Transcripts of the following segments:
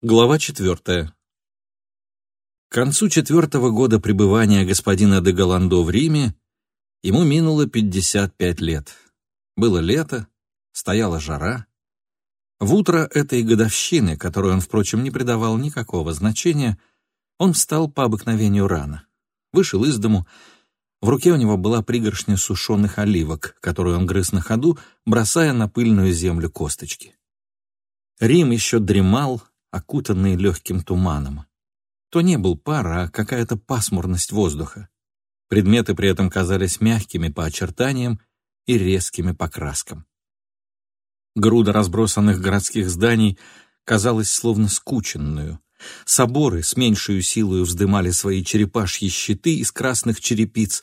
Глава четвертая. К концу четвертого года пребывания господина де Голландо в Риме ему минуло 55 лет. Было лето, стояла жара. В утро этой годовщины, которой он, впрочем, не придавал никакого значения, он встал по обыкновению рано. Вышел из дому. В руке у него была пригоршня сушеных оливок, которую он грыз на ходу, бросая на пыльную землю косточки. Рим еще дремал, окутанный легким туманом. То не был пар, а какая-то пасмурность воздуха. Предметы при этом казались мягкими по очертаниям и резкими по краскам. Груда разбросанных городских зданий казалась словно скученную. Соборы с меньшей силой вздымали свои черепашьи щиты из красных черепиц,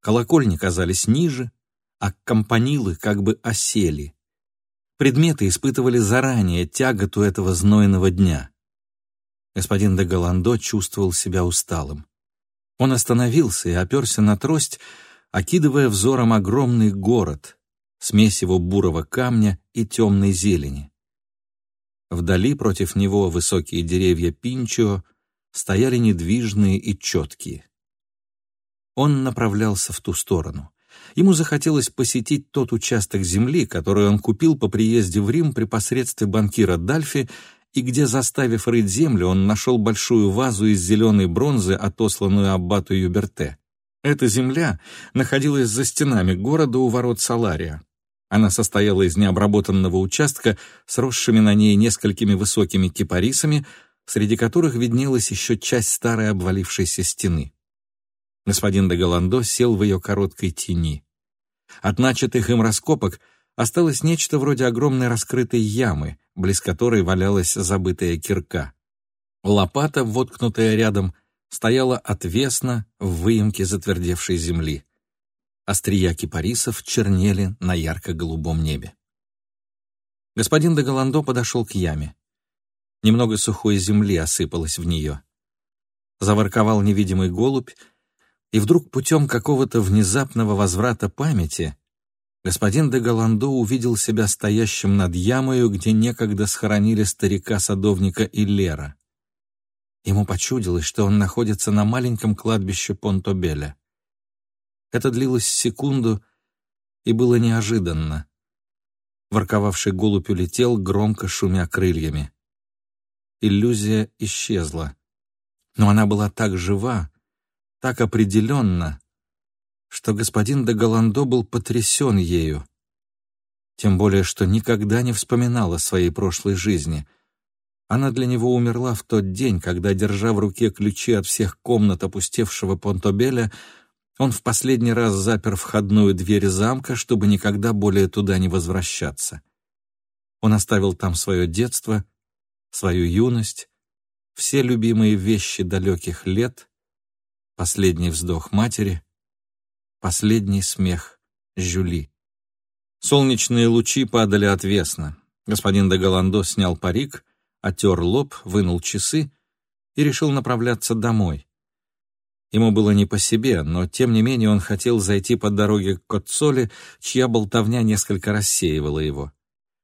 колокольни казались ниже, а компанилы как бы осели, Предметы испытывали заранее тяготу этого знойного дня. Господин де Голландо чувствовал себя усталым. Он остановился и оперся на трость, окидывая взором огромный город, смесь его бурого камня и темной зелени. Вдали против него высокие деревья Пинчо стояли недвижные и четкие. Он направлялся в ту сторону. Ему захотелось посетить тот участок земли, который он купил по приезде в Рим при посредстве банкира Дальфи, и где, заставив рыть землю, он нашел большую вазу из зеленой бронзы, отосланную аббату Юберте. Эта земля находилась за стенами города у ворот Салария. Она состояла из необработанного участка с росшими на ней несколькими высокими кипарисами, среди которых виднелась еще часть старой обвалившейся стены. Господин де Голландо сел в ее короткой тени. От начатых им раскопок осталось нечто вроде огромной раскрытой ямы, близ которой валялась забытая кирка. Лопата, воткнутая рядом, стояла отвесно в выемке затвердевшей земли. Острия кипарисов чернели на ярко-голубом небе. Господин де Голландо подошел к яме. Немного сухой земли осыпалось в нее. Заворковал невидимый голубь, и вдруг путем какого-то внезапного возврата памяти господин де Голландо увидел себя стоящим над ямою, где некогда схоронили старика-садовника Иллера. Ему почудилось, что он находится на маленьком кладбище Понтобеля. Это длилось секунду и было неожиданно. Ворковавший голубь улетел, громко шумя крыльями. Иллюзия исчезла. Но она была так жива, так определенно, что господин де Голландо был потрясен ею. Тем более, что никогда не вспоминал о своей прошлой жизни. Она для него умерла в тот день, когда, держа в руке ключи от всех комнат опустевшего Понтобеля, он в последний раз запер входную дверь замка, чтобы никогда более туда не возвращаться. Он оставил там свое детство, свою юность, все любимые вещи далеких лет последний вздох матери, последний смех Жюли. Солнечные лучи падали отвесно. Господин де Голландо снял парик, отер лоб, вынул часы и решил направляться домой. Ему было не по себе, но тем не менее он хотел зайти по дороге к Коцоле, чья болтовня несколько рассеивала его.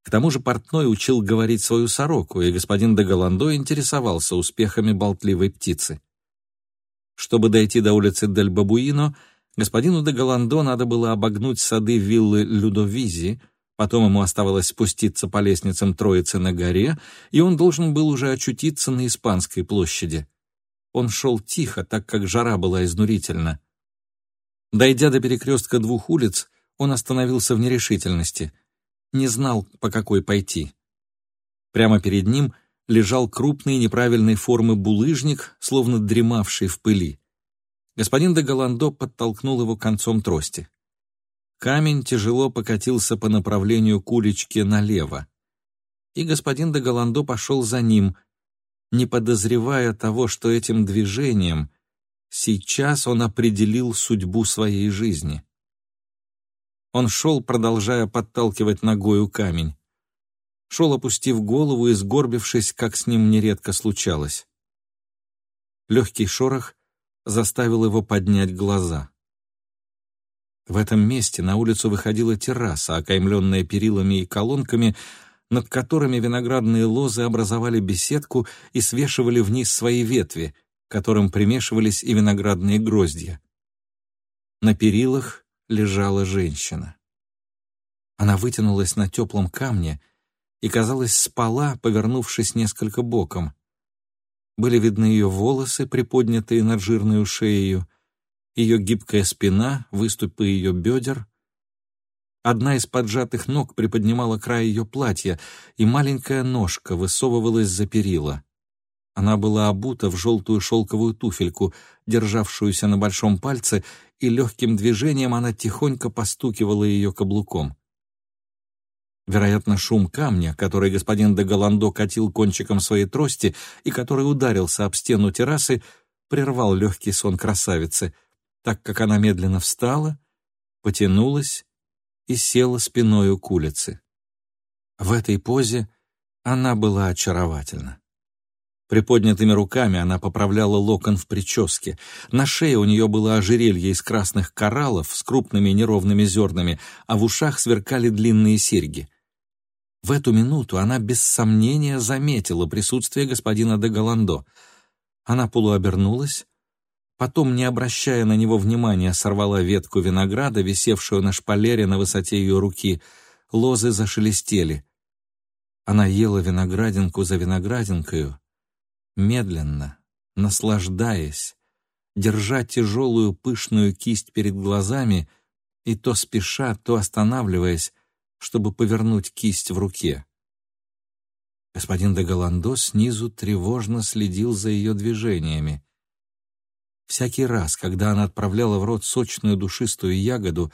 К тому же портной учил говорить свою сороку, и господин де Голландо интересовался успехами болтливой птицы. Чтобы дойти до улицы Дель Бабуино, господину де Голландо надо было обогнуть сады виллы Людовизи, потом ему оставалось спуститься по лестницам Троицы на горе, и он должен был уже очутиться на Испанской площади. Он шел тихо, так как жара была изнурительна. Дойдя до перекрестка двух улиц, он остановился в нерешительности. Не знал, по какой пойти. Прямо перед ним лежал крупный неправильной формы булыжник, словно дремавший в пыли. Господин де Голландо подтолкнул его концом трости. Камень тяжело покатился по направлению к налево. И господин де Голландо пошел за ним, не подозревая того, что этим движением сейчас он определил судьбу своей жизни. Он шел, продолжая подталкивать ногою камень шел, опустив голову и сгорбившись, как с ним нередко случалось. Легкий шорох заставил его поднять глаза. В этом месте на улицу выходила терраса, окаймленная перилами и колонками, над которыми виноградные лозы образовали беседку и свешивали вниз свои ветви, к которым примешивались и виноградные гроздья. На перилах лежала женщина. Она вытянулась на теплом камне и, казалось, спала, повернувшись несколько боком. Были видны ее волосы, приподнятые над жирной шеей, ее гибкая спина, выступы ее бедер. Одна из поджатых ног приподнимала край ее платья, и маленькая ножка высовывалась за перила. Она была обута в желтую шелковую туфельку, державшуюся на большом пальце, и легким движением она тихонько постукивала ее каблуком. Вероятно, шум камня, который господин де Голландо катил кончиком своей трости и который ударился об стену террасы, прервал легкий сон красавицы, так как она медленно встала, потянулась и села спиной к улице. В этой позе она была очаровательна. Приподнятыми руками она поправляла локон в прическе. На шее у нее было ожерелье из красных кораллов с крупными неровными зернами, а в ушах сверкали длинные серьги. В эту минуту она без сомнения заметила присутствие господина де Голландо. Она полуобернулась, потом, не обращая на него внимания, сорвала ветку винограда, висевшую на шпалере на высоте ее руки. Лозы зашелестели. Она ела виноградинку за виноградинкою, медленно, наслаждаясь, держа тяжелую пышную кисть перед глазами и то спеша, то останавливаясь, чтобы повернуть кисть в руке. Господин де Голландо снизу тревожно следил за ее движениями. Всякий раз, когда она отправляла в рот сочную душистую ягоду,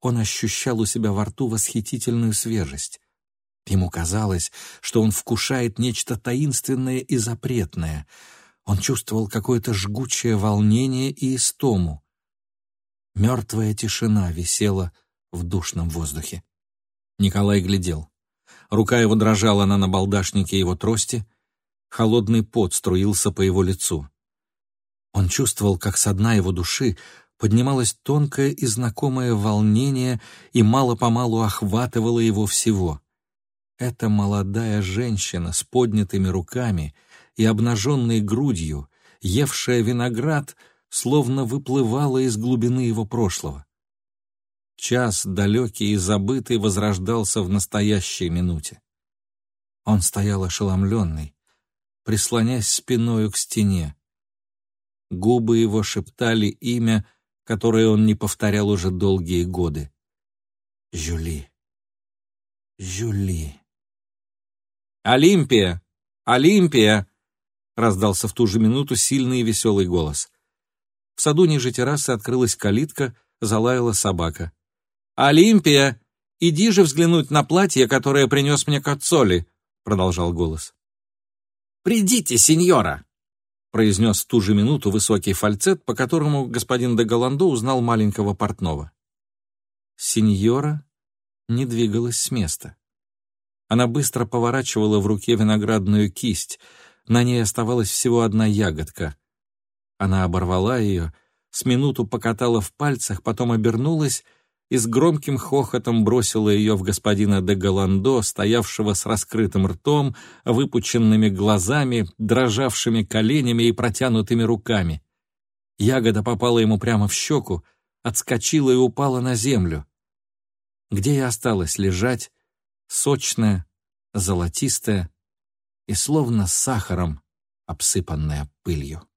он ощущал у себя во рту восхитительную свежесть. Ему казалось, что он вкушает нечто таинственное и запретное. Он чувствовал какое-то жгучее волнение и истому. Мертвая тишина висела в душном воздухе. Николай глядел. Рука его дрожала на набалдашнике его трости, холодный пот струился по его лицу. Он чувствовал, как со дна его души поднималось тонкое и знакомое волнение и мало-помалу охватывало его всего. Эта молодая женщина с поднятыми руками и обнаженной грудью, евшая виноград, словно выплывала из глубины его прошлого. Час, далекий и забытый, возрождался в настоящей минуте. Он стоял ошеломленный, прислонясь спиною к стене. Губы его шептали имя, которое он не повторял уже долгие годы. Жюли. Жюли. «Олимпия! Олимпия!» — раздался в ту же минуту сильный и веселый голос. В саду ниже террасы открылась калитка, залаяла собака. «Олимпия! Иди же взглянуть на платье, которое принес мне Кацоли!» — продолжал голос. «Придите, сеньора!» — произнес в ту же минуту высокий фальцет, по которому господин де Голландо узнал маленького портного. Сеньора не двигалась с места. Она быстро поворачивала в руке виноградную кисть. На ней оставалась всего одна ягодка. Она оборвала ее, с минуту покатала в пальцах, потом обернулась и с громким хохотом бросила ее в господина де Голландо, стоявшего с раскрытым ртом, выпученными глазами, дрожавшими коленями и протянутыми руками. Ягода попала ему прямо в щеку, отскочила и упала на землю. Где я осталась лежать, сочная, золотистая и словно сахаром обсыпанная пылью.